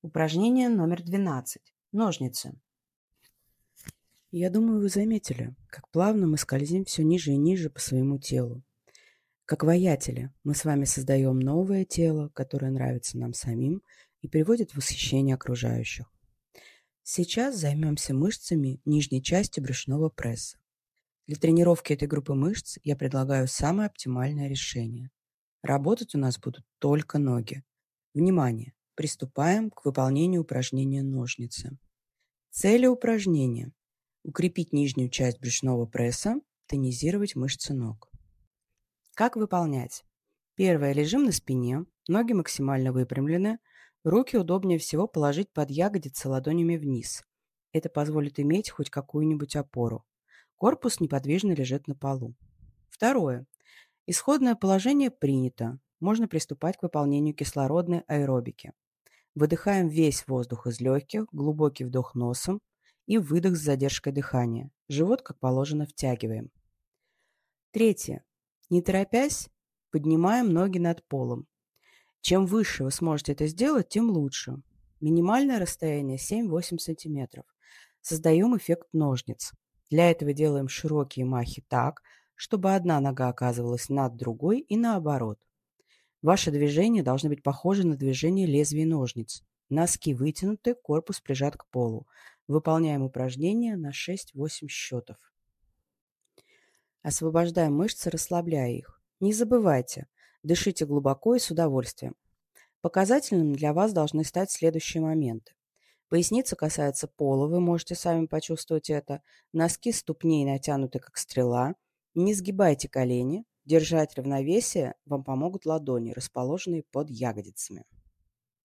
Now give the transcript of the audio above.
Упражнение номер 12. Ножницы. Я думаю, вы заметили, как плавно мы скользим все ниже и ниже по своему телу. Как воятели, мы с вами создаем новое тело, которое нравится нам самим и приводит в восхищение окружающих. Сейчас займемся мышцами нижней части брюшного пресса. Для тренировки этой группы мышц я предлагаю самое оптимальное решение. Работать у нас будут только ноги. Внимание! Приступаем к выполнению упражнения ножницы. Цели упражнения – укрепить нижнюю часть брюшного пресса, тонизировать мышцы ног. Как выполнять? Первое. Лежим на спине, ноги максимально выпрямлены, руки удобнее всего положить под ягодицы ладонями вниз. Это позволит иметь хоть какую-нибудь опору. Корпус неподвижно лежит на полу. Второе. Исходное положение принято. Можно приступать к выполнению кислородной аэробики. Выдыхаем весь воздух из легких, глубокий вдох носом и выдох с задержкой дыхания. Живот, как положено, втягиваем. Третье. Не торопясь, поднимаем ноги над полом. Чем выше вы сможете это сделать, тем лучше. Минимальное расстояние 7-8 см. Создаем эффект ножниц. Для этого делаем широкие махи так, чтобы одна нога оказывалась над другой и наоборот. Ваши движения должны быть похожи на движение лезвий ножниц. Носки вытянуты, корпус прижат к полу. Выполняем упражнение на 6-8 счетов. Освобождаем мышцы, расслабляя их. Не забывайте, дышите глубоко и с удовольствием. Показательным для вас должны стать следующие моменты. Поясница касается пола, вы можете сами почувствовать это. Носки ступней натянуты, как стрела. Не сгибайте колени. Держать равновесие вам помогут ладони, расположенные под ягодицами.